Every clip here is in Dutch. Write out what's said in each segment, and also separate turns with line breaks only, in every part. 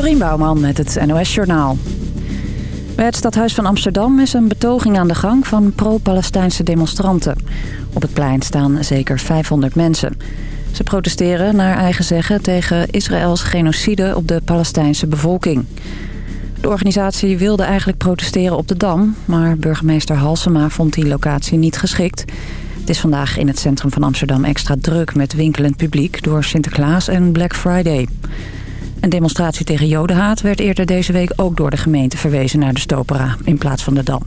Dorien Bouwman met het NOS Journaal. Bij het stadhuis van Amsterdam is een betoging aan de gang van pro-Palestijnse demonstranten. Op het plein staan zeker 500 mensen. Ze protesteren naar eigen zeggen tegen Israëls genocide op de Palestijnse bevolking. De organisatie wilde eigenlijk protesteren op de Dam... maar burgemeester Halsema vond die locatie niet geschikt. Het is vandaag in het centrum van Amsterdam extra druk met winkelend publiek... door Sinterklaas en Black Friday. Een demonstratie tegen jodenhaat werd eerder deze week ook door de gemeente verwezen naar de Stopera in plaats van de Dam.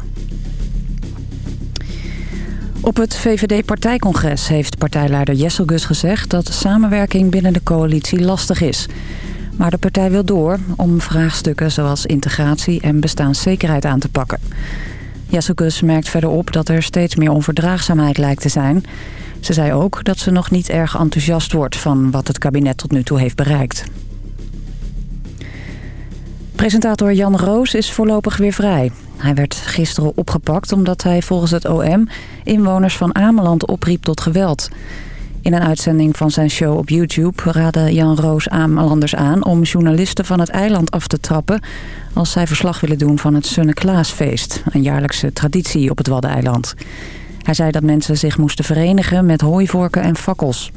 Op het VVD-partijcongres heeft partijleider Jessel Gus gezegd dat samenwerking binnen de coalitie lastig is. Maar de partij wil door om vraagstukken zoals integratie en bestaanszekerheid aan te pakken. Jessel Gus merkt verder op dat er steeds meer onverdraagzaamheid lijkt te zijn. Ze zei ook dat ze nog niet erg enthousiast wordt van wat het kabinet tot nu toe heeft bereikt. Presentator Jan Roos is voorlopig weer vrij. Hij werd gisteren opgepakt omdat hij volgens het OM inwoners van Ameland opriep tot geweld. In een uitzending van zijn show op YouTube raadde Jan Roos Amelanders aan om journalisten van het eiland af te trappen als zij verslag willen doen van het Sunne-Klaasfeest, een jaarlijkse traditie op het Waddeneiland. Hij zei dat mensen zich moesten verenigen met hooivorken en fakkels.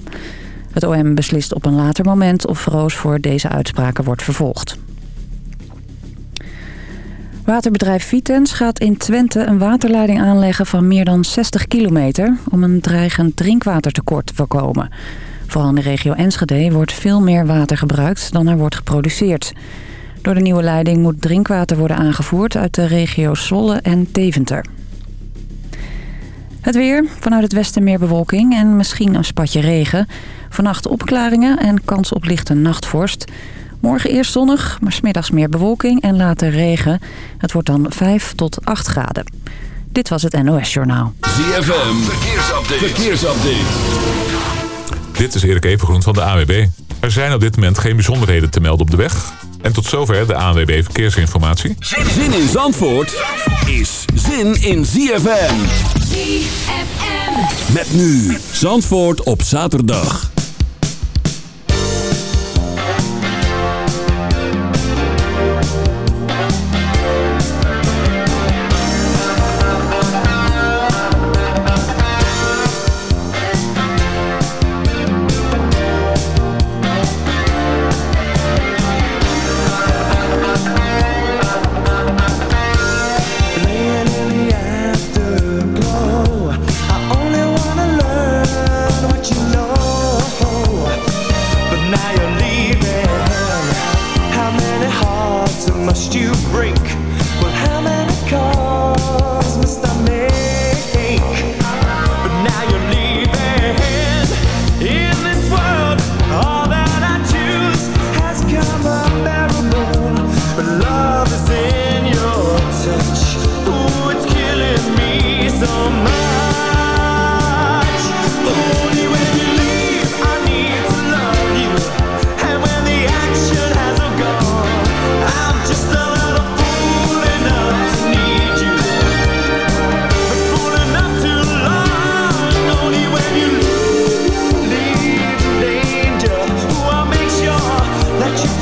Het OM beslist op een later moment of Roos voor deze uitspraken wordt vervolgd. Waterbedrijf Vitens gaat in Twente een waterleiding aanleggen van meer dan 60 kilometer... om een dreigend drinkwatertekort te voorkomen. Vooral in de regio Enschede wordt veel meer water gebruikt dan er wordt geproduceerd. Door de nieuwe leiding moet drinkwater worden aangevoerd uit de regio's Zwolle en Deventer. Het weer. Vanuit het westen meer bewolking en misschien een spatje regen. Vannacht opklaringen en kans op lichte nachtvorst... Morgen eerst zonnig, maar smiddags meer bewolking en later regen. Het wordt dan 5 tot 8 graden. Dit was het NOS Journaal.
ZFM, verkeersupdate. verkeersupdate.
Dit is Erik Evengroen van de AWB. Er zijn op dit moment geen bijzonderheden te melden op de weg. En tot zover de ANWB Verkeersinformatie.
Zin in Zandvoort is zin in ZFM.
ZFM.
Met nu Zandvoort op zaterdag.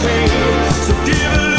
pain. So give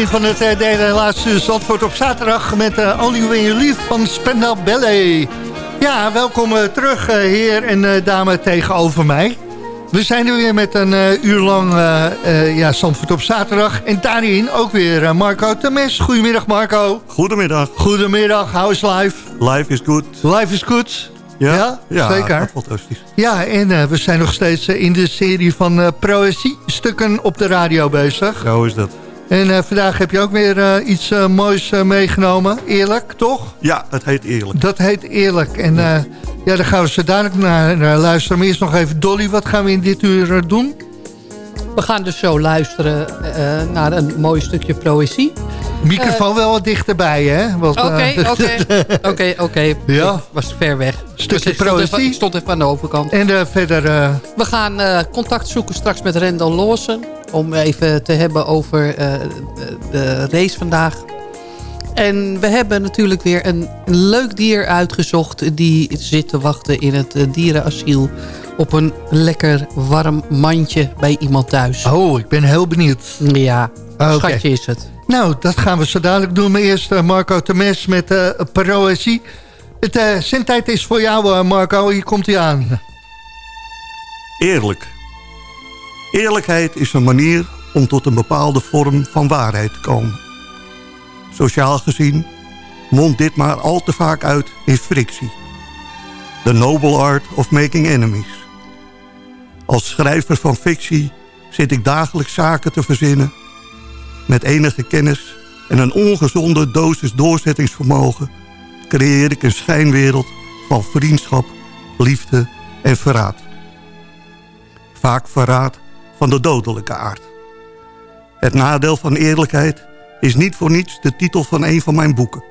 begin van het eh, derde laatste Zandvoort op zaterdag... met uh, Only When You Leave van Spendal Ballet. Ja, welkom eh, terug, heer en dame tegenover mij. We zijn er weer met een uur lang ja, Zandvoort op zaterdag. En daarin ook weer Marco Temes. Goedemiddag, Marco.
Goedemiddag.
Goedemiddag, House Life.
Life is good.
Life is good.
Ja,
Ja, zeker.
fantastisch.
Ja, en we zijn nog steeds in de serie van eh Proëzie-stukken op de radio bezig.
Zo is dat.
En eh, vandaag heb je ook weer eh, iets eh, moois meegenomen. Eerlijk, toch?
Ja, het heet eerlijk.
Dat heet eerlijk. En eh, ja, daar gaan we zo dadelijk naar, naar luisteren. Maar eerst nog even Dolly, wat gaan we in dit uur doen?
We gaan dus zo luisteren eh, naar een mooi stukje proëzie.
Microfoon wel wat dichterbij, hè?
Oké,
eh,
oké, oké, oké.
Ja.
Ik was ver weg.
Stukje
Dus ik stond even- stond aan de overkant.
En verder... eh,
We gaan eh, contact zoeken straks met Rendel Lawson. Om even te hebben over eh, de, race vandaag. En we hebben natuurlijk weer een, een leuk dier uitgezocht. Die zit te wachten in het eh, dierenasiel. Op een lekker warm mandje bij iemand thuis.
oh, ik ben heel benieuwd.
Ja,
Oké.
schatje is het.
Nou, dat gaan we zo dadelijk doen. Maar eerst eh, Marco Temes met eh Proëzie. Het uh, zendtijd is voor jou, Marco. Hier komt hij aan.
Eerlijk. Eerlijkheid is een manier om tot een bepaalde vorm van waarheid te komen. Sociaal gezien mondt dit maar al te vaak uit in frictie. The noble art of making enemies. Als schrijver van fictie zit ik dagelijks zaken te verzinnen... met enige kennis en een ongezonde dosis doorzettingsvermogen... creëer ik een schijnwereld van vriendschap, liefde en verraad. Vaak verraad van de dodelijke aard. Het nadeel van eerlijkheid is niet voor niets de titel van een van mijn boeken.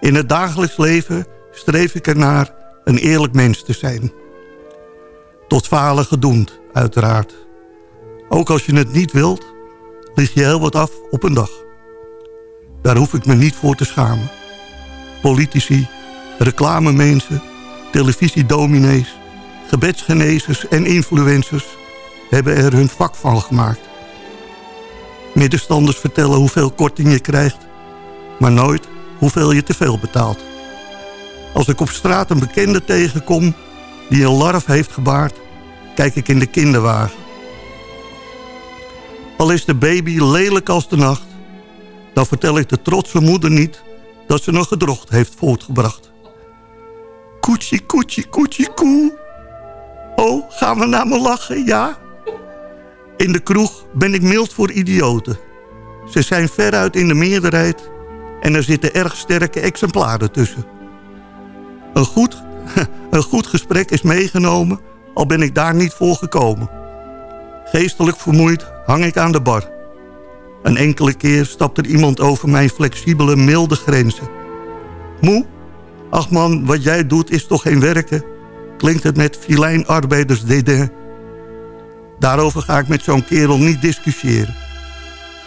In het dagelijks leven streef ik ernaar een eerlijk mens te zijn. Tot falen gedoemd, uiteraard. Ook als je het niet wilt, lig je heel wat af op een dag. Daar hoef ik me niet voor te schamen. Politici, reclamemensen, televisiedominees, gebedsgenezers en influencers hebben er hun vak van gemaakt. Middenstanders vertellen hoeveel korting je krijgt, maar nooit hoeveel je te veel betaalt. Als ik op straat een bekende tegenkom die een larf heeft gebaard, kijk ik in de kinderwagen. Al is de baby lelijk als de nacht, dan vertel ik de trotse moeder niet dat ze een gedrocht heeft voortgebracht. Koetsie, koetsie, koetsie, koe. Oh, gaan we naar me lachen, ja? In de kroeg ben ik mild voor idioten. Ze zijn veruit in de meerderheid en er zitten erg sterke exemplaren tussen. Een goed, een goed gesprek is meegenomen, al ben ik daar niet voor gekomen. Geestelijk vermoeid hang ik aan de bar. Een enkele keer stapt er iemand over mijn flexibele, milde grenzen. Moe? Ach man, wat jij doet is toch geen werken? Klinkt het met filijn arbeiders. Daarover ga ik met zo'n kerel niet discussiëren.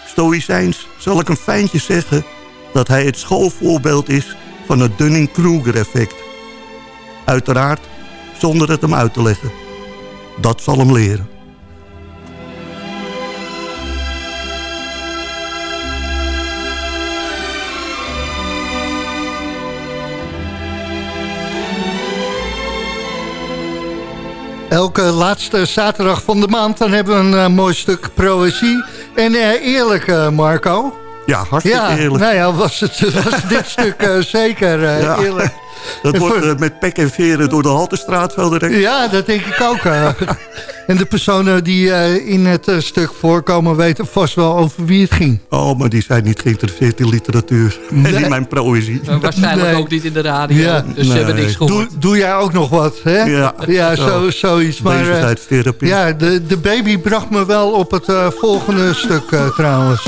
Stoïcijns zal ik een fijntje zeggen... dat hij het schoolvoorbeeld is van het Dunning-Kruger-effect. Uiteraard zonder het hem uit te leggen. Dat zal hem leren.
Elke laatste zaterdag van de maand dan hebben we een eh, mooi stuk proëzie. En eh, eerlijk, eh, Marco.
Ja, hartstikke
Ja,
eerlijk.
nou ja, was, het, was dit stuk zeker
Ja.
eerlijk.
Dat
En
wordt
voor-
eh, met pek en veren door de Haltestraat wel direct.
Ja, dat denk ik ook. eh. en de personen die eh, in het stuk voorkomen weten vast wel over wie het ging.
Oh, maar die zijn niet geïnteresseerd in literatuur. En in mijn proëzie.
Waarschijnlijk
Nee.
ook niet in de radio.
Ja.
Dus ze hebben niks
Doe,
gehoord.
doe jij ook nog wat, hè?
Ja,
Ja, zo, zoiets. Maar, ja, de, de baby bracht me wel op het volgende stuk trouwens.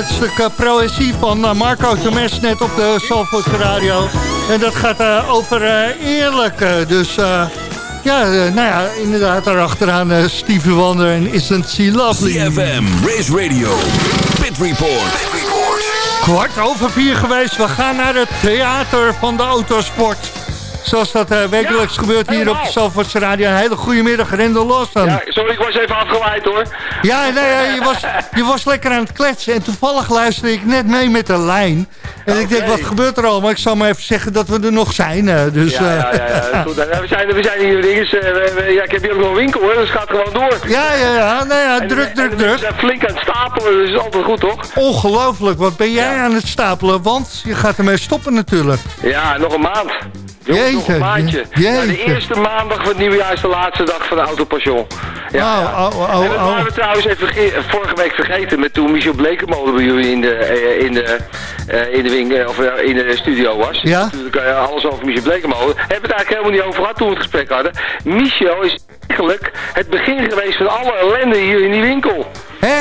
Het stuk eh, proëzie van eh, Marco Temes net op de Zalvoorts Radio. En dat gaat eh, over eh, eerlijk. eh, dus eh, Ja, nou ja, inderdaad, daarachteraan uh, Stevie Wonder en Isn't She Lovely.
CFM, Race Radio, Pit Report. Pit Report.
Kwart over vier geweest, we gaan naar het theater van de autosport. Zoals dat uh, wekelijks
Ja,
gebeurt hier op de. Zalvoortse Radio. Een hele goede middag, Rendel Lawson.
Ja, sorry, ik was even afgeleid hoor.
Ja, nee, je, was, je was lekker aan het kletsen. En toevallig luisterde ik net mee met de lijn. En ik denk, wat gebeurt er al? Maar ik zal maar even zeggen dat we er nog zijn. eh, dus,
Ja, ja, ja. ja. Goed, nou, we, zijn, we zijn hier eh, we- we- ja, ik heb hier ook nog een winkel hoor, dus het gaat gewoon door.
ja, ja, ja, nou ja,
En-
druk,
en
druk,
We
druk.
zijn flink aan het stapelen, dus dat is altijd goed toch?
Ongelooflijk, wat ben jij aan het stapelen? Want je gaat ermee stoppen natuurlijk.
Ja, nog een maand. Jongens, nog
Jeetje,
een maandje.
jeetje.
Ja, de eerste maandag van het nieuwjaar is de laatste dag van de Autopassion. Ja,
Oh, oh, oh,
en dat
oh.
waren we trouwens even vorige week vergeten met toen Michel Blekemolen bij jullie in de, eh, in de, eh, in de, winkel, of, eh, in de studio was.
Ja.
Natuurlijk alles over Michel Blekemolen. Hebben we het eigenlijk helemaal niet over gehad toen we het gesprek hadden. Michel is eigenlijk het begin geweest van alle ellende hier in die winkel.
Hè?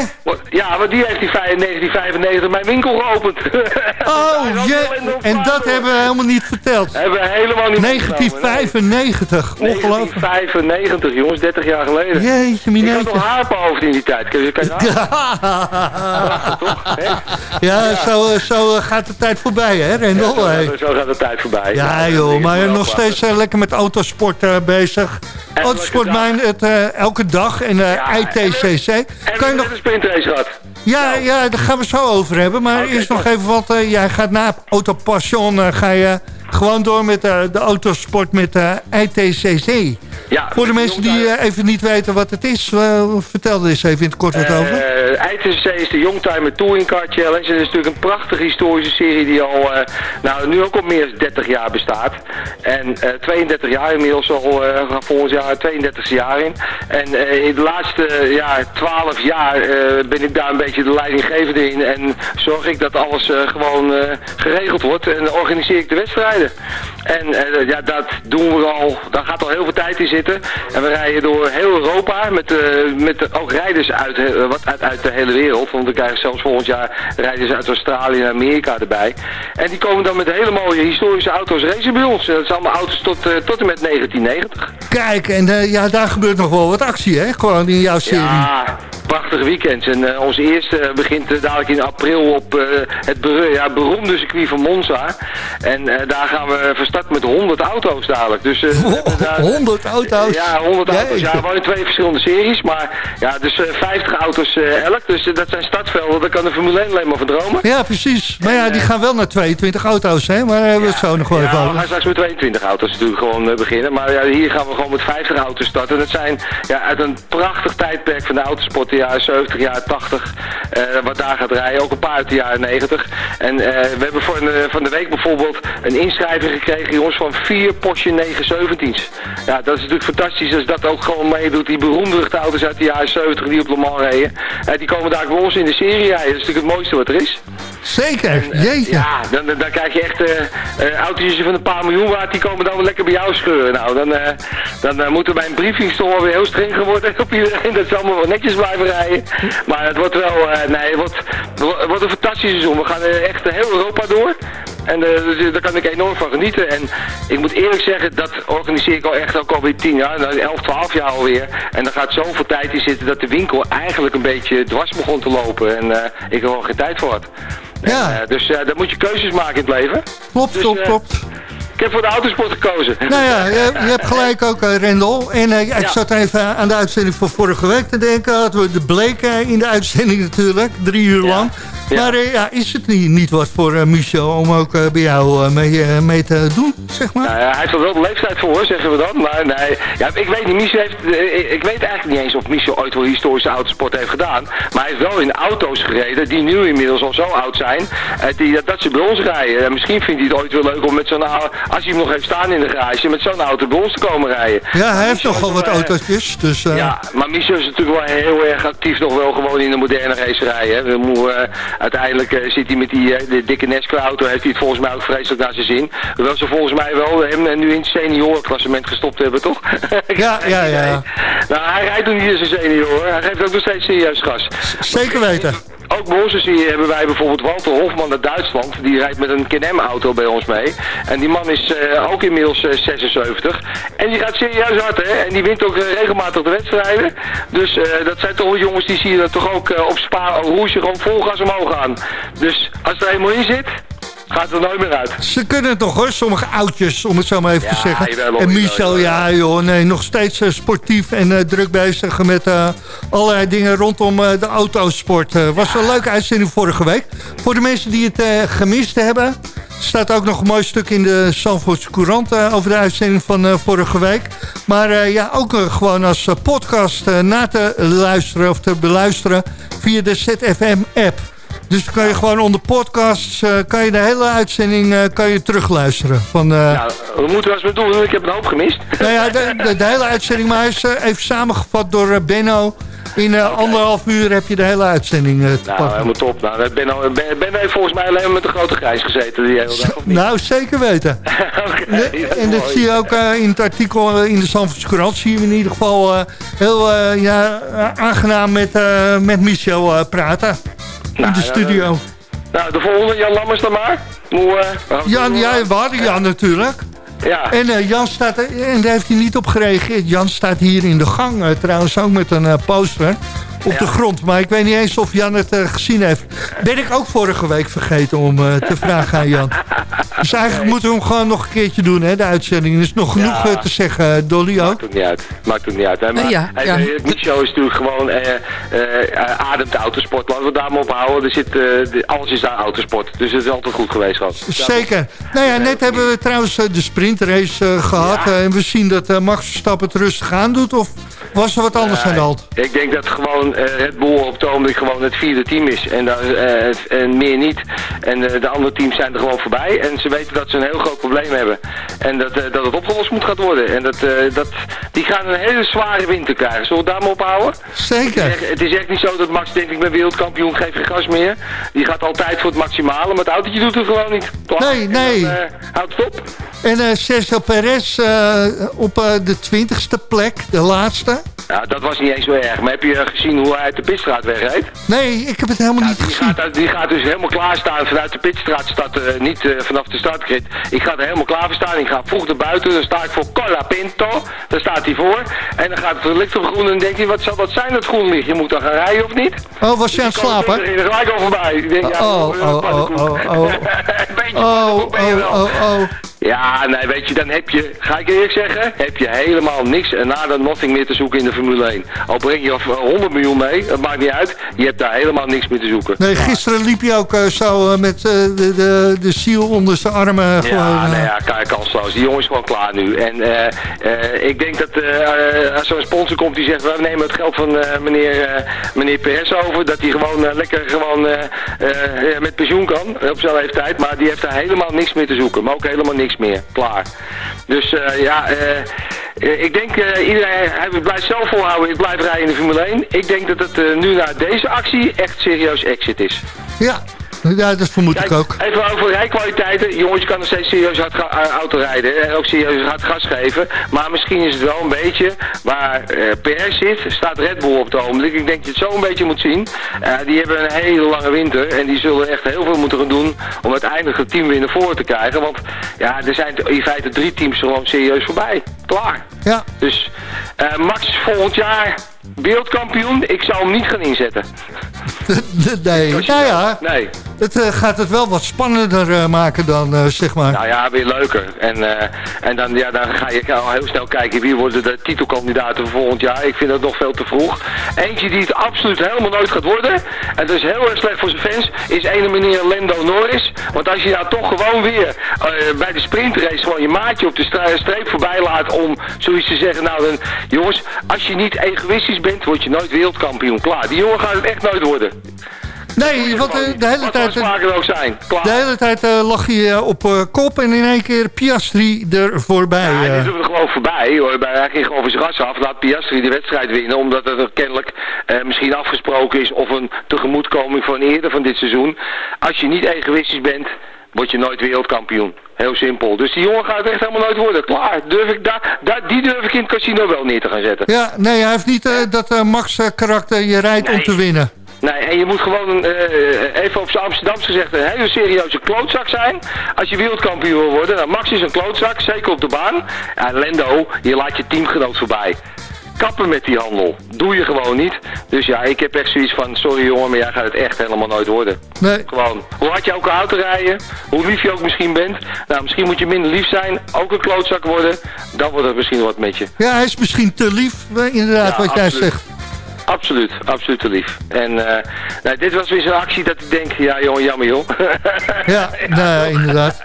Ja, want die heeft in 1995 mijn winkel geopend.
Oh, je, en dat hebben we helemaal niet verteld.
Hebben we helemaal niet opgenomen, nee.
1995, ongelooflijk.
1995, jongens, 30 jaar geleden.
Jeetje,
ik had
mineetje.
haar op mijn hoofd in die tijd. Kun je, kan je nagaan, toch? Hè?
Ja, zo, zo eh, gaat de tijd voorbij, hè, Rendel?
Zo, gaat de tijd voorbij.
Ja, joh, maar nog steeds eh, lekker met autosport eh, bezig.
En
Autosport
elke dag.
mijn het elke dag en ITCC.
En
Kan je nog...
net een sprintrace gehad.
Ja, ja, daar gaan we zo over hebben. Maar eerst nog even wat. eh, jij gaat na Autopassion, eh, ga je gewoon door met eh, de autosport met eh, ITCC.
Ja,
Voor de mensen die eh, even niet weten wat het is, vertel er eens even in het kort wat over.
ITCC is de Youngtimer Touring Car Challenge. En dat is natuurlijk een prachtige historische serie die al, nou, nu ook al meer dan 30 jaar bestaat. En eh 32 jaar inmiddels al, gaan volgend jaar 32 jaar in. En in de laatste ja, 12 jaar ben ik daar een beetje de leidinggevende in. En zorg ik dat alles gewoon geregeld wordt. En organiseer ik de En eh, ja, dat doen we al, daar gaat al heel veel tijd in zitten. En we rijden door heel Europa met, eh, met ook rijders uit, eh, wat uit, uit de hele wereld. Want we krijgen zelfs volgend jaar rijders uit Australië en Amerika erbij. En die komen dan met hele mooie historische auto's racen bij ons. Dat zijn allemaal auto's tot, tot en met 1990.
Kijk, en ja, daar gebeurt nog wel wat actie, hè? Gewoon in jouw serie.
Ja, prachtige weekends. En eh, onze eerste eh, begint eh, dadelijk in april op het ja, beroemde circuit van Monza. En daar gaan we van start met 100 auto's dadelijk. Dus, eh, we hebben daar-
100 auto's.
Ja, 100 auto's. Ja, wel in twee verschillende series. Maar ja, dus eh, 50 auto's elk. Dus dat zijn startvelden. Daar kan de Formule 1 alleen maar van dromen.
Ja, precies. Maar ja, die gaan wel naar 22 auto's, hè? Maar hebben we het zo nog wel even
Ja, we gaan straks met 22 auto's natuurlijk gewoon beginnen. Maar ja, hier gaan we gewoon met 50 auto's starten. Dat zijn ja, uit een prachtig tijdperk van de autosport, de jaren 70, jaren 80. eh, wat daar gaat rijden. Ook een paar uit de jaren 90. En eh, we hebben voor de, van de week bijvoorbeeld een inschrijving gekregen, jongens, van vier Porsche 917's. Ja, dat is natuurlijk fantastisch als dat ook gewoon meedoet. Die beroemde auto's uit de jaren 70 die op Le Mans reden. eh, die komen daar bij ons in de serie rijden. Dat is natuurlijk het mooiste wat er is.
Zeker, jeetje.
Ja, dan, dan, dan krijg je echt autootjes van een paar miljoen waard, die komen dan wel lekker bij jou scheuren. Nou, dan, dan moeten wij een briefings toch wel weer heel streng geworden op iedereen, dat ze allemaal wel netjes blijven rijden. Maar het wordt wel, eh, nee, het wordt, het wordt een fantastisch seizoen. We gaan eh, echt heel Europa door. En eh, dus, daar kan ik enorm van genieten. En ik moet eerlijk zeggen, dat organiseer ik al echt ook alweer 10 jaar, nou, 11, 12 jaar alweer. En er gaat zoveel tijd in zitten dat de winkel eigenlijk een beetje dwars begon te lopen. En ik er gewoon geen tijd voor had.
Ja.
En, dus dan moet je keuzes maken in het leven.
Klopt,
dus,
klopt, klopt.
Ik heb voor de autosport gekozen.
Nou ja, je, je hebt gelijk ook, eh, Rendel. En eh, ik
Ja.
zat even aan de uitzending van vorige week te denken. Hadden we de Bleek eh, in de uitzending natuurlijk, drie uur lang.
Ja.
Maar eh, ja, is het niet, niet wat voor eh, Michel om ook eh, bij jou mee, mee te doen, zeg maar?
Nou ja, hij heeft er wel de leeftijd voor, zeggen we dan. Maar nee, ja, ik weet niet, Michel heeft, ik weet eigenlijk niet eens of Michel ooit wel historische autosport heeft gedaan. Maar hij heeft wel in auto's gereden die nu inmiddels al zo oud zijn, die, dat, dat ze bij ons rijden. En misschien vindt hij het ooit wel leuk om met zo'n als hij hem nog heeft staan in de garage, met zo'n auto bij ons te komen rijden.
Ja, hij heeft wat
wel, eh,
autootjes. Dus,
Ja, maar Michel is natuurlijk wel heel erg actief nog wel gewoon in de moderne racerij. Hè. We moeten, uiteindelijk eh, zit hij met die eh, de dikke Nesco-auto, heeft hij het volgens mij ook vreselijk naar zijn zin. Hoewel ze volgens mij wel hem eh, nu in het seniorenklassement gestopt hebben, toch?
Ja, ja, ja.
Nou, hij rijdt nog niet in zijn senioren. Hij geeft ook nog steeds serieus gas.
zeker weten.
Ook bij onze serie hebben wij bijvoorbeeld Walter Hofman uit Duitsland. Die rijdt met een Can-Am auto bij ons mee. En die man is eh, ook inmiddels eh, 76. En die gaat serieus hard, hè. En die wint ook eh, regelmatig de wedstrijden. Dus eh, dat zijn toch wel jongens die zie je dan toch ook eh, op Spa Rouge gewoon vol gas omhoog gaan. Dus als er eenmaal in zit, gaat er nooit meer uit.
Ze kunnen het nog hoor, sommige oudjes, om het zo maar even
Ja,
te zeggen.
jawel,
en Michel, ja joh, nee, nog steeds eh, sportief en eh, druk bezig met eh, allerlei dingen rondom de autosport. Was een leuke uitzending vorige week. Voor de mensen die het gemist hebben, staat ook nog een mooi stuk in de Zandvoortse Courant over de uitzending van vorige week. Maar ja, ook gewoon als podcast na te luisteren of te beluisteren via de ZFM-app. Dus dan kan je gewoon onder podcasts, eh, kan je de hele uitzending eh, kan je terugluisteren. Van, eh,
Nou, we moeten wel eens wat doen, ik heb een hoop gemist.
nou ja, de, de, de hele uitzending, maar is even samengevat door Benno. In anderhalf uur heb je de hele uitzending te
Nou,
pakken.
helemaal top. Nou, dat ben, al- ben, ben heeft volgens mij alleen maar met de grote grijs gezeten die hele dag, of niet?
Nou, zeker weten. De-
dat
en dat
mooi.
zie je ook in het artikel in de Zandvoortse Courant. Zie je in ieder geval heel ja, aangenaam met, met Michel praten. In
Nou,
de studio.
Nou, de volgende, Jan Lammers dan maar. Hoe, eh,
Jan, ja, we hadden Jan natuurlijk.
Ja.
En eh, Jan staat en daar heeft hij niet op gereageerd. Jan staat hier in de gang, eh, trouwens ook met een eh, poster op de grond. Maar ik weet niet eens of Jan het eh, gezien heeft. Ben ik ook vorige week vergeten om eh, te vragen aan Jan. Dus eigenlijk moeten we hem gewoon nog een keertje doen, hè, de uitzending. Er is nog genoeg
Ja.
eh, te zeggen, Dolly ook.
Maakt ook niet uit. Maakt ook niet uit. Hè? Maar
Ja,
hij-
ja.
is natuurlijk gewoon eh, eh, ademt autosport. Laten we het daar maar op houden. Er zit, eh, de- alles is daar autosport. Dus het is altijd goed geweest. Gehad.
Zeker. Nou ja, net hebben we trouwens de sprintrace eh, gehad.
Ja.
eh, en we zien dat Max Verstappen het rustig aan doet. Of was er wat anders aan de hand?
Ik denk dat gewoon eh, Red Bull op het ogenblik gewoon het vierde team is. En, daar, eh, en meer niet. En eh, de andere teams zijn er gewoon voorbij. En ze weten dat ze een heel groot probleem hebben. En dat, dat het opgelost moet gaan worden. En dat, dat, die gaan een hele zware winter krijgen. Zullen we het daar maar op houden?
Zeker.
Echt, Het is echt niet zo dat Max denkt ik ben wereldkampioen, geef geen gas meer. Die gaat altijd voor het maximale, maar het autootje doet het gewoon niet. Klaar.
Nee, nee.
Dan, houdt het op.
En eh, Sergio Perez op de twintigste plek, de laatste.
Nou, dat was niet eens zo erg. Maar heb je gezien hoe hij uit de pitstraat wegreed?
Nee, ik heb het helemaal niet
Die
gezien.
gaat, die gaat dus helemaal klaarstaan vanuit de pitstraat, staat, eh, niet eh, vanaf de startgrid. Ik ga er helemaal klaar voor staan. Ik ga vroeg naar buiten, dan sta ik voor Cola Pinto. Daar staat hij voor. En dan gaat het licht op groen en dan denkt hij, wat zal dat zijn dat groen licht? Je moet dan gaan rijden of niet?
Oh, was je aan het
Ik
slapen?
er gelijk al voorbij. Ik denk, ja,
Oh, oh, oh, oh, oh.
Een beetje
Oh,
pannenkoek ben je
oh,
wel.
oh, oh.
Ja, nee, weet je, dan heb je, ga ik eerlijk zeggen, heb je helemaal niks en nada nothing meer te zoeken in de Formule 1. Al breng je er 100 miljoen mee, dat maakt niet uit, je hebt daar helemaal niks meer te zoeken.
Nee, gisteren liep je ook eh, zo eh, met eh, de, de, de ziel onder zijn armen. gewoon,
Ja,
eh.
nou ja, ka- kansloos. Die jongen is gewoon klaar nu. En ik denk dat als zo'n sponsor komt die zegt, we nemen het geld van meneer, meneer PS over, dat hij gewoon lekker gewoon met pensioen kan, op zijn leeftijd. Maar die heeft daar helemaal niks meer te zoeken. Maar ook helemaal niks meer. Klaar. Dus eh, ja, eh, ik denk eh, iedereen, hij blijft zelf volhouden, ik blijf rijden in de Formule 1. Ik denk dat het nu na deze actie echt serieus exit is.
Ja. Ja, dat vermoed ik ook.
Even over rijkwaliteiten. Jongens, je kan nog steeds serieus hard eh, auto rijden. En ook serieus hard gas geven. Maar misschien is het wel een beetje waar eh PR zit, staat Red Bull op het ogenblik. Ik denk dat je het zo een beetje moet zien. Eh, die hebben een hele lange winter. En die zullen echt heel veel moeten gaan doen om uiteindelijk het team weer naar voren te krijgen. Want ja, er zijn in feite drie teams gewoon serieus voorbij. Klaar.
Ja,
Dus eh, Max volgend jaar wereldkampioen. Ik zou hem niet gaan inzetten.
nee. Nou ja,
Nee.
het eh, gaat het wel wat spannender eh, maken dan, eh, zeg maar.
Nou ja, weer leuker. En, eh, en dan, ja, dan ga je al heel snel kijken wie worden de titelkandidaten voor volgend jaar. Ik vind dat nog veel te vroeg. Eentje die het absoluut helemaal nooit gaat worden. En dat is heel erg slecht voor zijn fans. Is ene meneer Lando Norris. Want als je nou toch gewoon weer bij de sprintrace gewoon je maatje op de streep voorbij laat om zoiets te zeggen. Nou dan, jongens, als je niet egoïstisch bent, word je nooit wereldkampioen. Klaar. Die jongen gaat het echt nooit worden.
Nee, want eh, de hele
Wat
tijd...
er ook zijn. Klaar.
De hele tijd eh, lag je eh, op eh, kop en in één keer Piastri er voorbij.
Ja,
eh.
hij doet er gewoon voorbij. Hoor. Hij ging gewoon van zijn ras af. Laat Piastri de wedstrijd winnen. Omdat het er kennelijk eh, misschien afgesproken is. Of een tegemoetkoming van eerder van dit seizoen. Als je niet egoïstisch bent, word je nooit wereldkampioen. Heel simpel. Dus die jongen gaat echt helemaal nooit worden. Klaar. Durf ik daar, daar, die durf ik in het casino wel neer te gaan zetten.
Ja, nee, hij heeft niet eh, dat eh, Max-karakter. je rijdt om te winnen.
Nee, en je moet gewoon, eh, even op zijn Amsterdams gezegd, een hele serieuze klootzak zijn. Als je wereldkampioen wil worden, nou, Max is een klootzak, zeker op de baan. Ja, Lendo, je laat je teamgenoot voorbij. Kappen met die handel. Doe je gewoon niet. Dus ja, ik heb echt zoiets van, sorry jongen, maar jij gaat het echt helemaal nooit worden.
Nee.
Gewoon, hoe hard je ook een auto rijden, hoe lief je ook misschien bent. Nou, misschien moet je minder lief zijn, ook een klootzak worden. Dan wordt het misschien wat met je.
Ja, hij is misschien te lief, eh, inderdaad,
Ja,
wat jij zegt.
Absoluut, absoluut te lief. En eh, nou, dit was weer zo'n actie dat ik denk, ja jongen, jammer joh.
Ja, nee, inderdaad.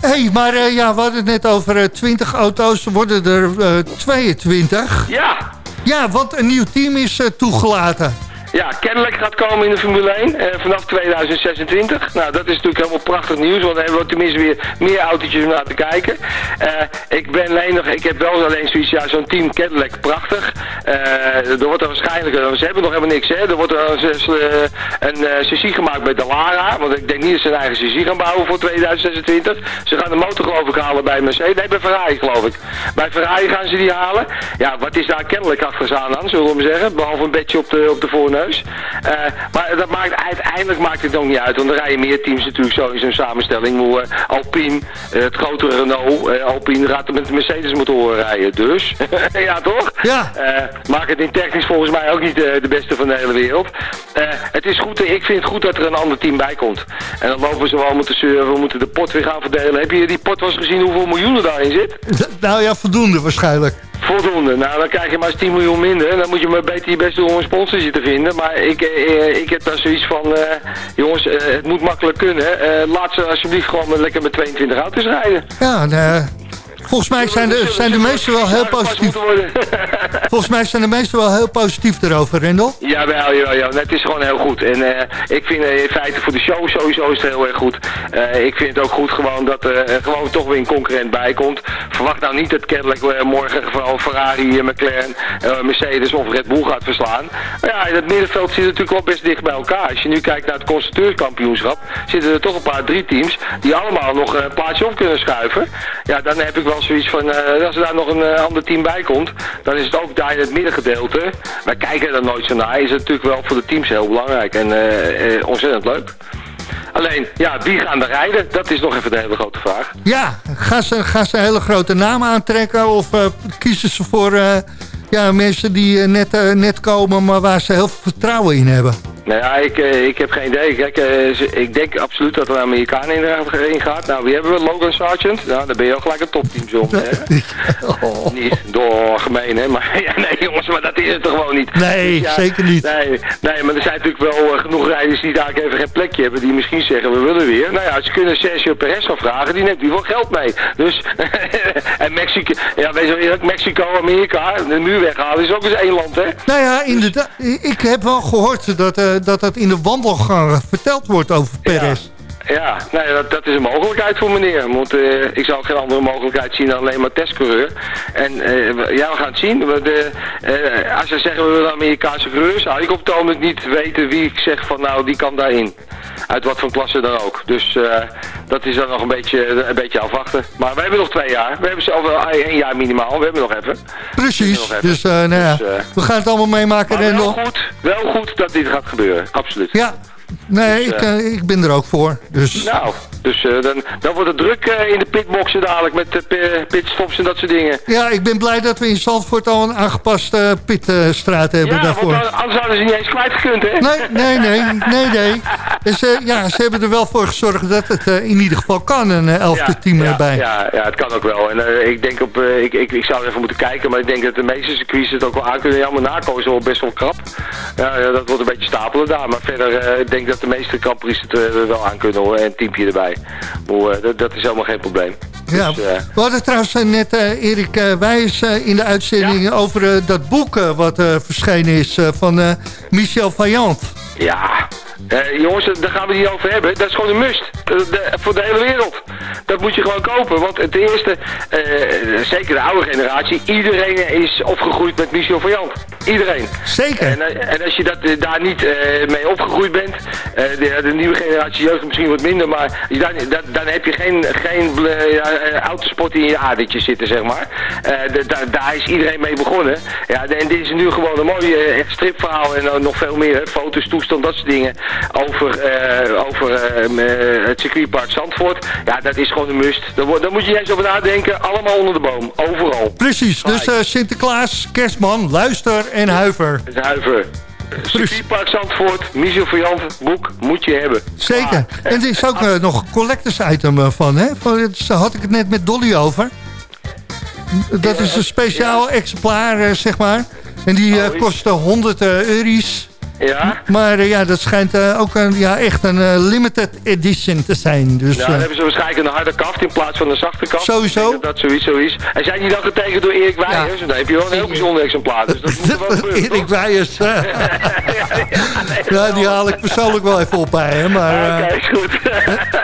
Hé, hey, maar eh, ja, we hadden het net over eh, 20 auto's. Er worden er eh 22.
ja,
Ja, want een nieuw team is eh, toegelaten.
Ja, kennelijk gaat komen in de Formule 1 eh, vanaf 2026. Nou, dat is natuurlijk helemaal prachtig nieuws, want dan hebben we tenminste weer meer autootjes om naar te kijken. Eh, ik ben alleen nog, ik heb wel alleen zoiets, ja, zo'n team kennelijk prachtig. Eh, er wordt er waarschijnlijk, ze hebben nog helemaal niks, hè. Er wordt er een, een chassis gemaakt bij Dallara, want ik denk niet dat ze een eigen chassis gaan bouwen voor 2026. Ze gaan de motor geloof ik halen bij Mercedes, nee, bij Ferrari geloof ik. Bij Ferrari gaan ze die halen. Ja, wat is daar kennelijk achter aan zullen we maar zeggen, behalve een beetje op de, op de voorneus. Eh, maar dat maakt, uiteindelijk maakt het ook niet uit, want er rijden meer teams natuurlijk zo in zo'n samenstelling. Hoe eh, Alpine, eh, het grotere Renault, Alpine gaat met de Mercedes motoren rijden. Dus, ja toch?
Ja.
Maakt het in technisch volgens mij ook niet de beste van de hele wereld. Het is goed, ik vind het goed dat er een ander team bij komt. En dan lopen ze wel moeten zeuren, we moeten de pot weer gaan verdelen. Heb je die pot wel eens gezien hoeveel miljoenen daarin zit?
Nou ja, voldoende waarschijnlijk.
Voldoende. Nou, dan krijg je maar eens 10 miljoen minder. Dan moet je maar beter je best doen om een sponsortje te vinden. Maar ik, eh, ik heb daar zoiets van, eh, jongens, eh, het moet makkelijk kunnen. Eh, laat ze alsjeblieft gewoon lekker met 22 auto's rijden.
Ja, volgens mij zijn de, zijn de meesten wel heel positief. Volgens mij zijn de meesten wel heel positief erover, Rendel.
Jawel, jawel. Het is gewoon heel goed. En eh, ik vind eh, in feite voor de show sowieso is het heel erg goed. Eh, ik vind het ook goed gewoon dat er gewoon toch weer een concurrent bij komt. Verwacht nou niet dat Cadillac morgen gewoon Ferrari, McLaren, Mercedes of Red Bull gaat verslaan. Maar ja, in het middenveld zit natuurlijk wel best dicht bij elkaar. Als je nu kijkt naar het constructeurskampioenschap, zitten er toch een paar drie teams die allemaal nog een plaatsje op kunnen schuiven. Ja, dan heb ik wel zoiets van, eh, als er daar nog een eh, ander team bij komt, dan is het ook daar in het middengedeelte. Wij kijken er nooit zo naar. Is het natuurlijk wel voor de teams heel belangrijk en eh, ontzettend leuk. Alleen, ja, wie gaan er rijden? Dat is nog even de hele grote vraag.
Ja, gaan ze, gaan ze een hele grote naam aantrekken of kiezen ze voor ja, mensen die eh, net, eh, net komen, maar waar ze heel veel vertrouwen in hebben?
Nou ja, ik, eh, ik heb geen idee. Kijk, ik denk absoluut dat er een Amerikaan in, gaat. Nou, wie hebben we? Logan Sargent. Nou, dan ben je al gelijk een topteam zo. hè? Niet door gemeen, hè. Maar ja, nee jongens, maar dat is het toch gewoon niet.
Nee,
Dus ja,
zeker niet.
Nee, nee, maar er zijn natuurlijk wel genoeg rijders die daar even geen plekje hebben. Die misschien zeggen, we willen weer. Nou ja, ze kunnen Sergio Perez gaan vragen. Die neemt nu wel geld mee. Dus, en Mexico, ja, wees wel eerlijk, Mexico, Amerika, de muur weghalen is ook eens één land, hè.
Nou ja, inderdaad. Ik heb wel gehoord dat, eh, dat dat in de wandelgangen verteld wordt over Perez.
Ja, nee, dat, dat is een mogelijkheid voor meneer. Want eh, ik zou geen andere mogelijkheid zien dan alleen maar testcoureur. En eh, ja, we gaan het zien. We, eh, als ze zeggen we willen Amerikaanse coureur, zou ik op het ogenblik niet weten wie ik zeg van nou, die kan daarin. Uit wat voor klasse dan ook. Dus dat is dan nog een beetje, een beetje afwachten. Maar we hebben nog twee jaar. We hebben zelf wel één jaar minimaal. We hebben nog even.
Precies.
nog even.
Dus, nou ja,
Dus,
we gaan het allemaal meemaken,
Maar wel goed, wel goed dat dit gaat gebeuren. Absoluut.
Ja, nee, ik, eh, ik ben er ook voor. Dus
Nou, dus eh, dan, dan wordt het druk eh, in de pitboxen dadelijk met pitstops en dat soort dingen.
ja, ik ben blij dat we in Zandvoort al een aangepaste pitstraat hebben
Ja,
daarvoor.
dan- anders hadden ze niet eens kwijtgekund, hè?
Nee, nee, nee, nee, nee. Dus, ja, ze hebben er wel voor gezorgd dat het eh, in ieder geval kan, een eh, elfde team
ja,
erbij.
Ja, ja, het kan ook wel. En eh, ik denk op, ik, ik, ik zou even moeten kijken, maar ik denk dat de meeste circuits het ook wel aan kunnen. Ja, Monaco is wel best wel krap. Ja, dat wordt een beetje stapelen daar. Maar verder, ik denk dat de meeste Prix het wel aan kunnen hoor. En een teampje erbij. Maar, dat, dat is helemaal geen probleem.
Ja,
Dus,
we hadden trouwens net Erik Wijs in de uitzending over dat boek wat verschenen is van Michel Vaillant.
Ja, eh, jongens, daar gaan we het niet over hebben. Dat is gewoon een must. Eh, de- voor de hele wereld. dat moet je gewoon kopen. Want ten eerste, eh, zeker de oude generatie, iedereen is opgegroeid met Michel van Jant. Iedereen.
Zeker.
En, en als je dat, daar niet eh, mee opgegroeid bent, de, de nieuwe generatie jeugd misschien wat minder, maar dat, dan heb je geen, geen autosport in je adertjes zitten, zeg maar. Daar is iedereen mee begonnen. Ja, en dit is nu gewoon een mooi echt stripverhaal en dan nog veel meer, hè, foto's, toestand, dat soort dingen, over, eh, over eh, eh, het circuitpark Zandvoort. Ja, dat is gewoon een must. Daar, moet je eens over nadenken, allemaal onder de boom, overal.
Precies, dus Sinterklaas, kerstman, luister en huiver.
Huiver. Circuitpark Zandvoort, Michel Variant, boek moet je hebben.
Zeker. En er is ook nog een collectors item van, hè? Van, het- Daar had ik het net met Dolly over. Dat is een speciaal exemplaar, zeg maar. En die eh,
Oh,
kost eh, 100 eh, euro's.
Ja?
Maar eh, ja, dat schijnt eh, ook een, ja, echt een eh, limited edition te zijn. Dus,
Ja, dan hebben ze waarschijnlijk een harde kaft in plaats van een zachte kaft.
Sowieso.
Dat sowieso is. En zijn die dan getekend door Erik Weijers? Dan heb je wel een heel bijzonder exemplaar. Dus dat moet wel gebeuren,
Erik? Weijers. eh,
ja,
ja, die haal ik persoonlijk wel even op bij hem.
Oké, is goed.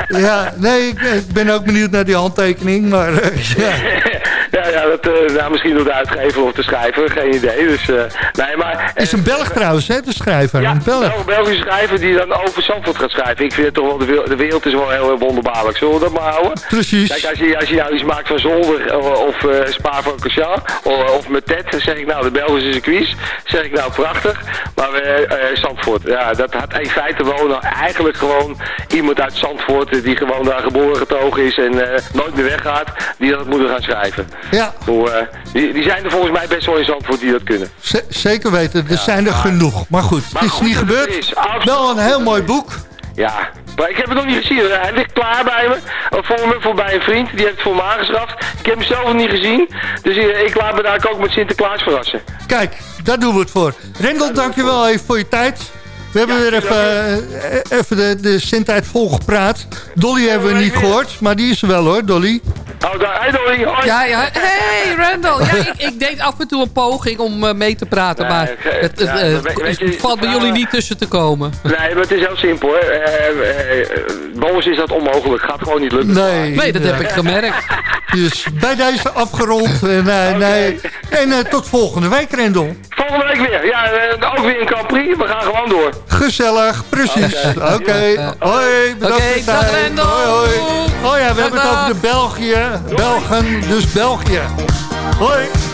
ja, nee, ik, ik ben ook benieuwd naar die handtekening. Maar ja.
Ja, ja dat, eh, nou, misschien door de uitgever of de schrijver, geen idee. Dus, eh, nee, maar,
is een Belg trouwens, hè, de schrijver.
Ja,
een Belg.
een Belgische schrijver die dan over Zandvoort gaat schrijven. Ik vind het toch wel, de, wereld- de wereld is wel heel wonderbaarlijk. Zullen we dat maar houden?
Precies.
Kijk, als je, als je nou iets maakt van Zolder eh, of uh, Spa van Cochat of, of met Ted, dan zeg ik nou, de Belgische circuits. zeg ik nou, prachtig. Maar uh, Zandvoort, ja, dat had in feite wonen eigenlijk gewoon iemand uit Zandvoort eh, die gewoon daar geboren getogen is en nooit meer weggaat, die dat moet gaan schrijven.
Ja.
Hoe, uh, die, die zijn er volgens mij best wel in Zandvoort die dat kunnen.
Z zeker weten, er ja, zijn er maar, genoeg. Maar goed, maar het is goed niet gebeurd. Is. Wel een heel mooi boek.
Ja, maar ik heb het nog niet gezien. Hij ligt klaar bij me. Voor me, voor bij een vriend. Die heeft het voor me aangeschaft. Ik heb hem zelf nog niet gezien. Dus ik laat me daar ook met Sinterklaas verrassen.
Kijk, daar doen we het voor. Rendel, dankjewel even voor je tijd. We hebben ja, weer even, uh, even de, de zendtijd volgepraat. Dolly hebben we niet gehoord, maar die is er wel hoor, Dolly.
Oh, daar, hey Dolly. Hoi.
Ja, ja. Hey, Randall. Ja, ik, ik, deed af en toe een poging om uh, mee te praten, nee, maar het, het, ja, het, het je, valt bij jullie niet tussen te komen.
Nee, maar het is heel simpel. Hè. Uh, uh, is dat onmogelijk. Gaat gewoon niet lukken.
Nee,
nee dat heb ik gemerkt.
Dus bij deze afgerond. En, okay. nee. en tot volgende week, Rendel.
Volgende week weer. Ja, ook weer een Grand Prix. We gaan gewoon door.
Gezellig, precies. Oké, okay. okay. hoi, bedankt
okay,
voor. Hoi, hoi. Oh ja, we hebben het over de België. Belgen, dus België. Hoi.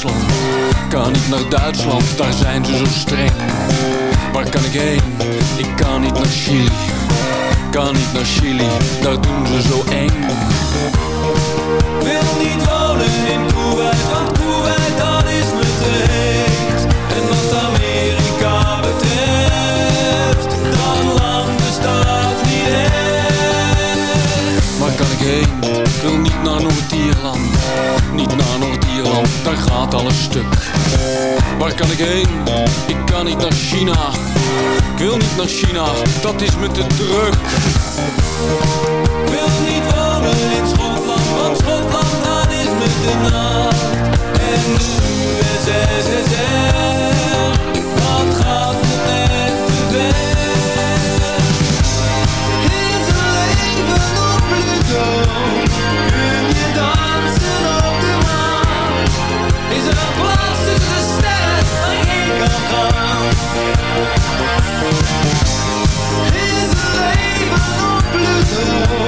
Duitsland, kan niet naar Duitsland, daar zijn ze zo streng. Waar kan ik heen? Ik kan niet naar Chili, kan niet naar Chili, daar doen ze zo eng. Wil niet wonen in Kuwait, want Kuwait dat is me te heet. En wat Amerika betreft, dat land bestaat niet echt. Waar kan ik heen? Ik wil niet naar Noord-Ierland niet naar Noord-Ierland, daar gaat alles stuk. Waar kan ik heen? Ik kan niet naar China. Ik wil niet naar China, dat is me te druk. Ik wil niet wonen in Schotland, want Schotland dat is me te nat. En de USSR,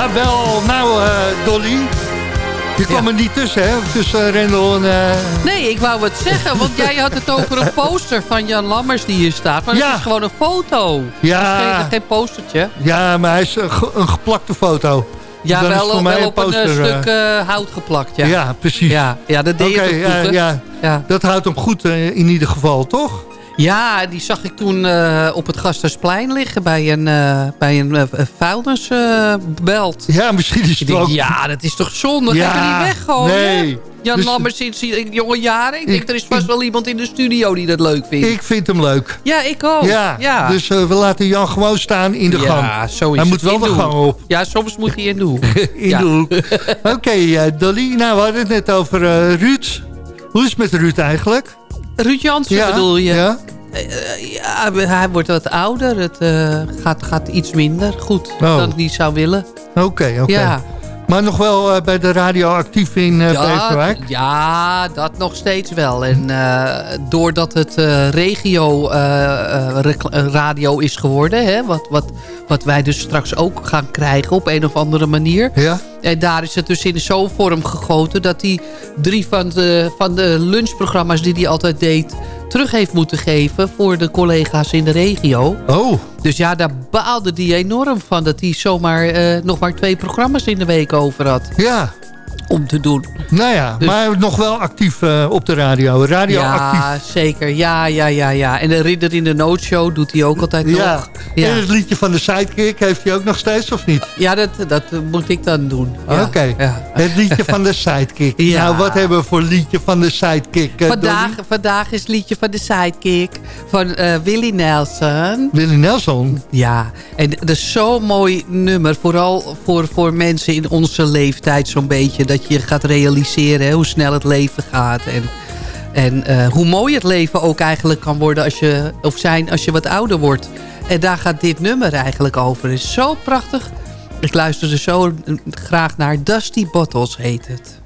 Jawel, nou eh, Dolly. Je kwam er niet tussen, hè? Tussen Rendel en... eh,
Nee, ik wou het zeggen, want jij had het over een poster van Jan Lammers die hier staat. Maar
Ja.
het is gewoon een foto.
Ja.
Is geen, geen postertje.
ja, maar hij is een, ge- een geplakte foto.
Ja, wel,
een
op een eh, stuk hout geplakt, ja.
Ja, precies.
Ja, ja, dat deed
Oké,
je
ja, ja,
Ja.
dat houdt hem goed in ieder geval, toch?
Ja, die zag ik toen eh, op het Gasthuisplein liggen bij een, eh bij een eh, vuilnisbelt.
Ja, misschien is
ik
het
denk,
ook...
ja, dat is toch zonde?
Ja,
Ga ik er niet weggooien?
nee.
Jan
Dus-
Lammers sinds die jonge jaren. Ik denk, er is vast wel iemand in de studio die dat leuk vindt.
Ik vind hem leuk.
ja, ik ook.
ja,
ja.
dus we laten Jan gewoon staan in de
ja,
gang.
zo is
Hij moet wel de gang op.
Ja, soms moet hij in de hoek.
In
Ja.
de hoek. Oké, Dolly. Nou, we hadden het net over Ruud. Hoe is het met Ruud eigenlijk?
Ruud Jansen bedoel je?
Ja?
Eh, ja, hij wordt wat ouder. Het eh, gaat, gaat iets minder goed
Oh.
dan hij zou willen.
Oké, oké.
Ja.
Maar nog wel eh, bij de radio actief in eh
Ja,
Beverwijk?
ja, dat nog steeds wel. En eh, doordat het regio radio is geworden... Hè, wat, wat, wat wij dus straks ook gaan krijgen op een of andere manier...
Ja?
En daar is het dus in zo'n vorm gegoten... dat hij drie van de, van de lunchprogramma's die hij altijd deed... terug heeft moeten geven voor de collega's in de regio.
Oh,
Dus ja, daar baalde hij enorm van... dat hij zomaar eh, nog maar twee programma's in de week over had
ja.
Om te doen.
Nou ja,
Dus-
maar nog wel actief eh, op de radio. Radio actief.
Ja, zeker. Ja, ja, ja, ja. En de Ridder in de Noodshow doet hij ook altijd
Ja.
nog. Ja,
En het liedje van de Sidekick heeft hij ook nog steeds, of niet?
ja dat, dat moet ik dan doen. Ja.
Oké.
Ja.
Het liedje van de Sidekick.
Ja.
Nou, wat hebben we voor liedje van de Sidekick? eh,
Vandaag, vandaag is het liedje van de Sidekick van eh Willie Nelson.
Willie Nelson.
Ja, en dat is zo'n mooi nummer. Vooral voor, voor mensen in onze leeftijd zo'n beetje. Dat je gaat realiseren hoe snel het leven gaat. En, en eh, hoe mooi het leven ook eigenlijk kan worden als je, of zijn als je wat ouder wordt. En daar gaat dit nummer eigenlijk over. Is zo prachtig. Ik luister er zo graag naar. Dusty Bottles heet het.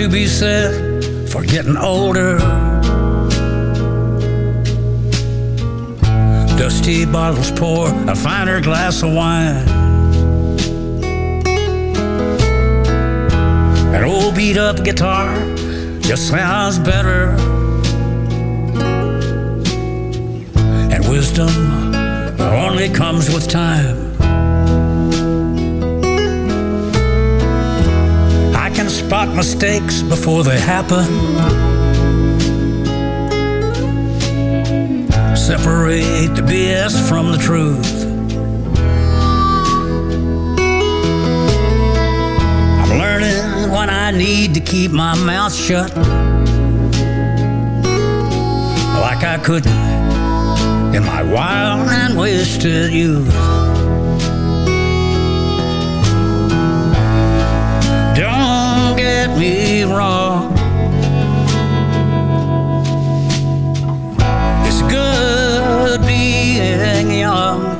To be said for getting older. Dusty bottles pour a finer glass of wine. An old beat up guitar just sounds better. And wisdom only comes with time. Spot mistakes before they happen. Separate the BS from the truth. I'm learning when I need to keep my mouth shut. Like I couldn't in my wild and wasted youth. Me wrong. It's good being young.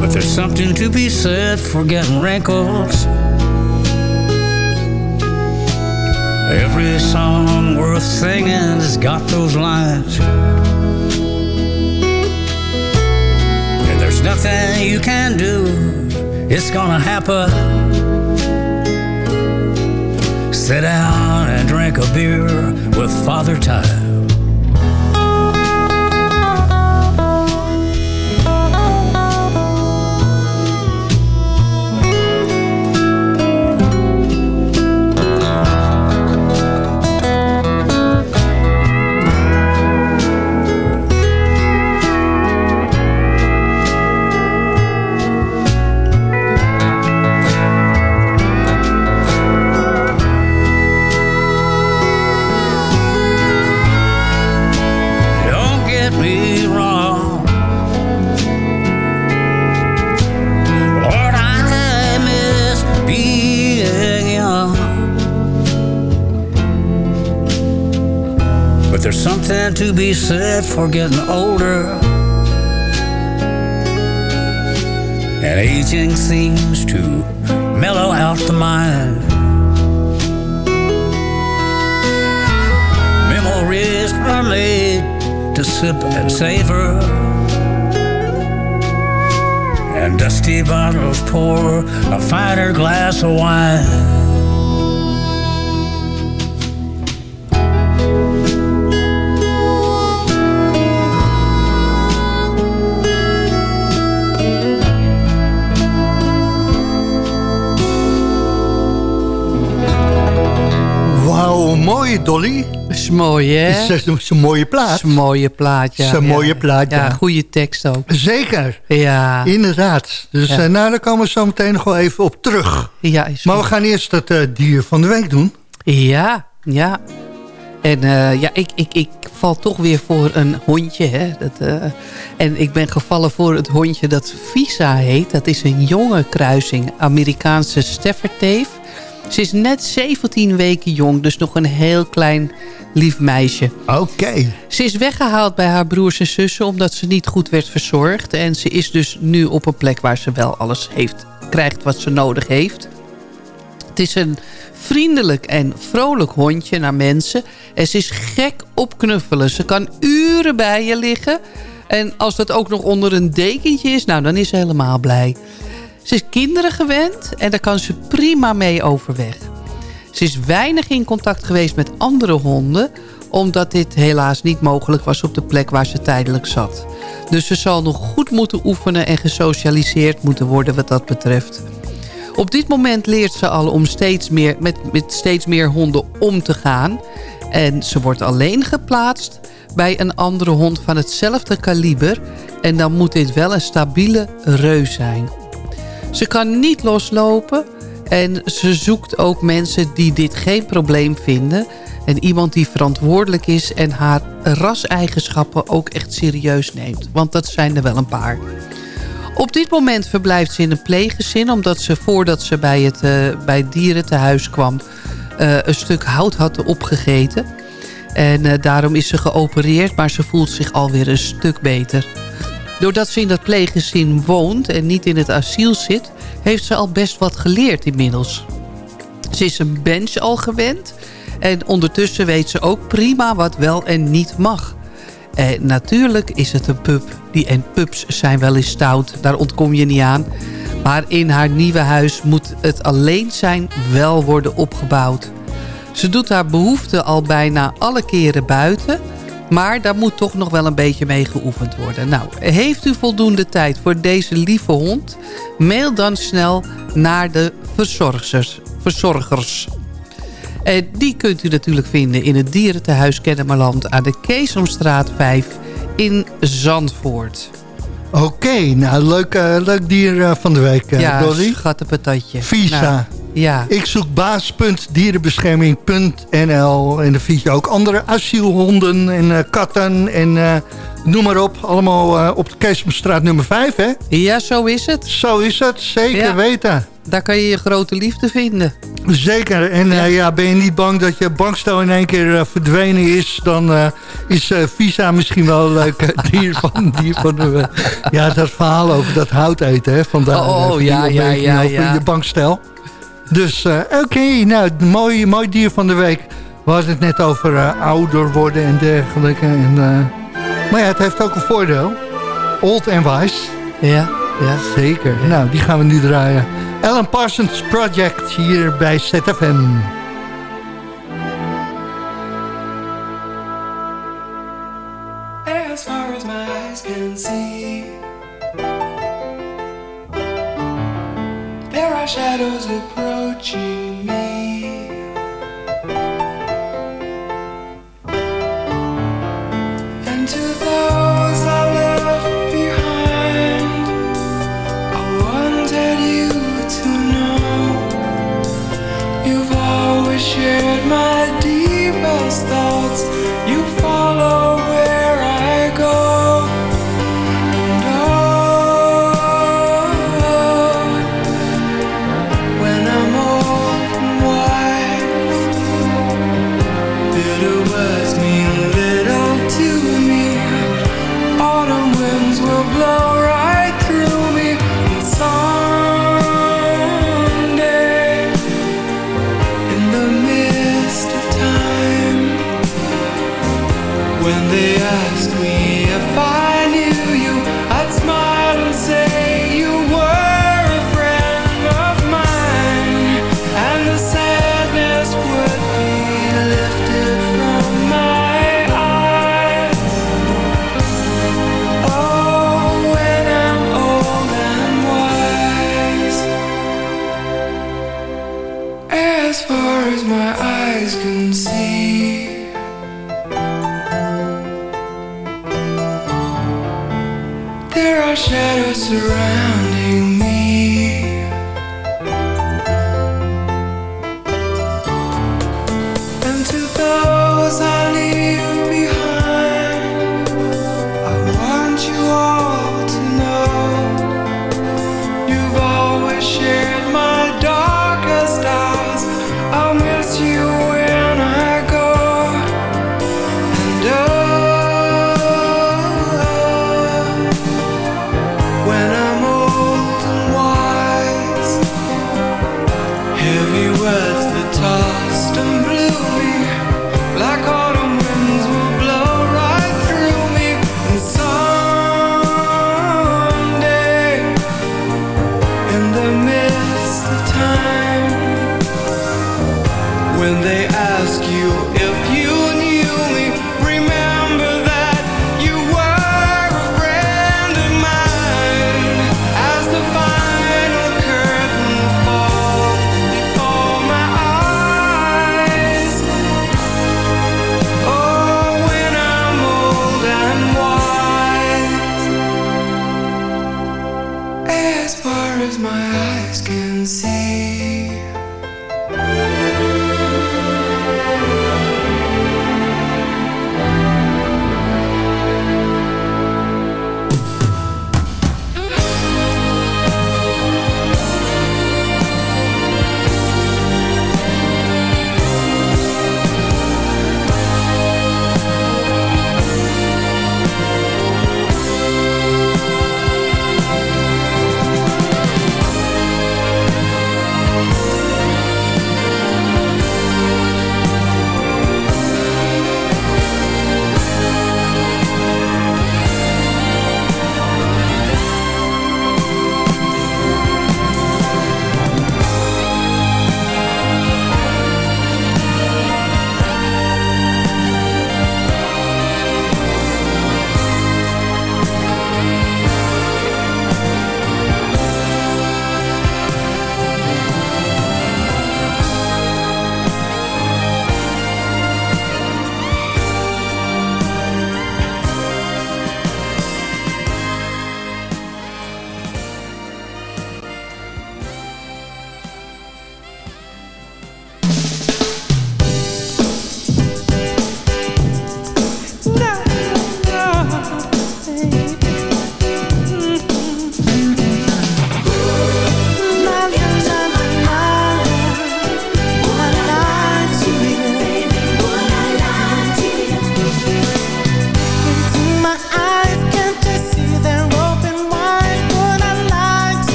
But there's something to be said for getting wrinkles. Every song worth singing has got those lines. And there's nothing you can do, it's gonna happen. Sit down and drink a beer with Father Time. Something to be said for getting older. And aging seems to mellow out the mind. Memories are made to sip and savor. And dusty bottles pour a finer glass of wine.
Dolly.
Dat is mooi, hè?
Het is, een mooie plaat.
Dat is een mooie plaat, ja.
Is een mooie plaat, ja.
Ja, goede tekst ook.
Zeker,
Ja,
inderdaad. Dus
Ja.
eh, nou, daar komen we zo meteen nog wel even op terug.
ja is
Maar we gaan eerst het eh, dier van de week doen.
Ja, ja. En eh, ja, ik, ik, ik val toch weer voor een hondje. Hè? Dat, en ik ben gevallen voor het hondje dat Visa heet. Dat is een jonge kruising. Amerikaanse Staffordteef. Ze is net 17 weken jong, dus nog een heel klein lief meisje.
Oké.
Ze is weggehaald bij haar broers en zussen omdat ze niet goed werd verzorgd. En ze is dus nu op een plek waar ze wel alles heeft, krijgt wat ze nodig heeft. Het is een vriendelijk en vrolijk hondje naar mensen. En ze is gek op knuffelen. Ze kan uren bij je liggen. En als dat ook nog onder een dekentje is, nou dan is ze helemaal blij. Ze is kinderen gewend en daar kan ze prima mee overweg. Ze is weinig in contact geweest met andere honden... omdat dit helaas niet mogelijk was op de plek waar ze tijdelijk zat. Dus ze zal nog goed moeten oefenen en gesocialiseerd moeten worden wat dat betreft. Op dit moment leert ze al om steeds meer, met, met steeds meer honden om te gaan. En ze wordt alleen geplaatst bij een andere hond van hetzelfde kaliber. En dan moet dit wel een stabiele reus zijn. Ze kan niet loslopen en ze zoekt ook mensen die dit geen probleem vinden. En iemand die verantwoordelijk is en haar raseigenschappen ook echt serieus neemt. Want dat zijn er wel een paar. Op dit moment verblijft ze in een pleeggezin... omdat ze voordat ze bij het, eh, bij het dierentehuis kwam... eh, een stuk hout had opgegeten. En eh, daarom is ze geopereerd, maar ze voelt zich alweer een stuk beter. Doordat ze in dat pleeggezin woont en niet in het asiel zit... heeft ze al best wat geleerd inmiddels. Ze is een bench al gewend... en ondertussen weet ze ook prima wat wel en niet mag... En natuurlijk is het een pup. Die, en pups zijn wel eens stout, daar ontkom je niet aan. Maar in haar nieuwe huis moet het alleen zijn wel worden opgebouwd. Ze doet haar behoeften al bijna alle keren buiten... maar daar moet toch nog wel een beetje mee geoefend worden. Nou, heeft u voldoende tijd voor deze lieve hond? Mail dan snel naar de verzorgers. verzorgers. En die kunt u natuurlijk vinden in het dierentehuis Kennemerland... aan de Keesomstraat 5 in Zandvoort.
Oké, nou leuk, eh, leuk dier eh, van de week, eh,
ja,
Dolly.
schattenpatatje.
Visa.
Nou, ja,
Ik zoek baas.dierenbescherming.nl en dan vind je ook andere asielhonden en eh, katten en eh, noem maar op. Allemaal eh, op de Keesomstraat nummer 5, hè?
ja, zo is het.
Zo is het, zeker
Ja.
weten.
Daar kan je je grote liefde vinden.
Zeker. En
Ja.
ja. ben je niet bang dat je bankstel in één keer verdwenen is... dan is Visa misschien wel een leuk dier van, dier van de... ja, dat verhaal over dat hout eten, hè. Vandaar
Oh, oh, ja, ja, ja, ja.
je bankstel. Dus, eh, oké, nou, mooi, mooi dier van de week. We hadden het net over eh, ouder worden en dergelijke. En, eh, maar ja, het heeft ook een voordeel. Old and wise.
Ja, ja.
Zeker. Nou, die gaan we nu draaien. Alan Parsons Project hier bij ZFM.
Shadows approaching me. And to those I left behind, I wanted you to know you've always shared my deepest thoughts.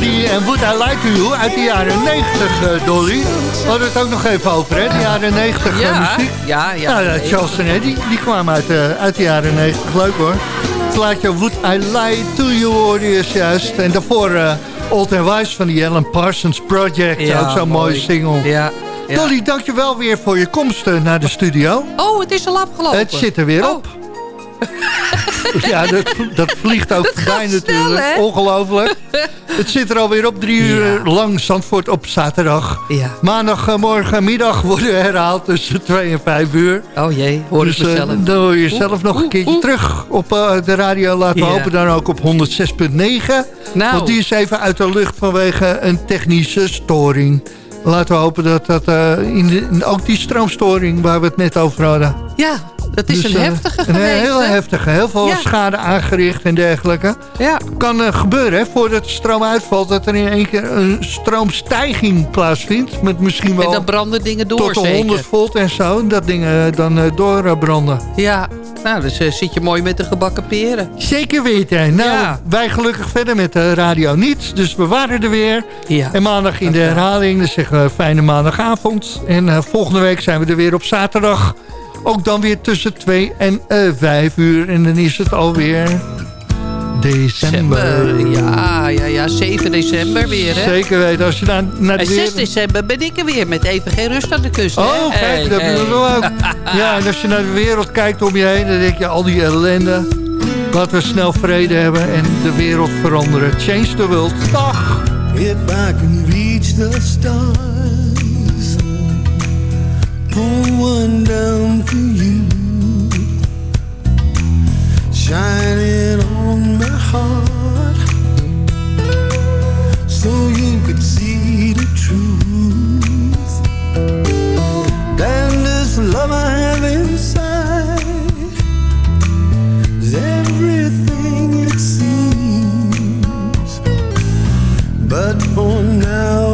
Charles en Would I Like to You uit de jaren 90, eh, Dolly. We hadden het ook nog even over, hè? De jaren 90 eh,
Ja,
muziek.
ja, ja.
Nou, Charles en die kwamen uit, eh, uit de jaren 90. Leuk hoor. Het plaatje Would I Lie to You hoorde je juist. En daarvoor Old and Wise van die Alan Parsons Project.
Ja,
ook zo'n mooie
mooi.
single.
Ja, ja.
Dolly, dankjewel weer voor je komst naar de studio.
Oh, het is al afgelopen.
Het zit er weer
Oh.
op. Ja, dat, dat vliegt ook bij natuurlijk. Ongelooflijk. Het zit er alweer op. Drie uur lang Zandvoort op zaterdag.
Ja.
Maandagmorgenmiddag worden herhaald tussen 2 en 5 uur.
Oh jee, hoor
dus
ik
eh,
mezelf.
dan hoor je zelf nog een keertje terug op eh, de radio. Laten we
Ja.
hopen dan ook op 106.9.
Nou.
Want die is even uit de lucht vanwege een technische storing. Laten we hopen dat dat eh, in de, ook die stroomstoring waar we het net over hadden.
Ja, dat is
Dus,
een
eh,
heftige
Een
geweest.
heel
hè?
heftige. Heel veel
Ja.
schade aangericht en dergelijke.
Ja.
Kan eh, gebeuren, hè, voordat de stroom uitvalt... dat er in één keer een stroomstijging plaatsvindt. Met misschien
En
wel
dan branden dingen door
tot de
zeker.
100 volt en zo. Dat dingen dan eh, doorbranden.
Ja, nou, dus zit je mooi met de gebakken peren.
Zeker weten. Nou,
Ja.
wij gelukkig verder met de radio niet. Dus we waren er weer.
Ja.
En maandag in de herhaling. Dus zeggen we fijne maandagavond. En volgende week zijn we er weer op zaterdag. Ook dan weer tussen 2 en eh 5 uur. En dan is het alweer december.
December. Ja, ja, ja, 7 december weer, hè?
Zeker weten. Als je naar de
En 6
wereld...
december ben ik er weer met even geen rust aan de kust. hè?
Oh, kijk,
Hey,
dat
hey.
hebben we ook. Ja, en als je naar de wereld kijkt om je heen, dan denk je al die ellende. Laten we snel vrede hebben en de wereld veranderen. Change the world. Dag.
If I can reach the stars, pull one for you, shining on my heart, so you could see the truth. Love I have inside is everything it seems. But for now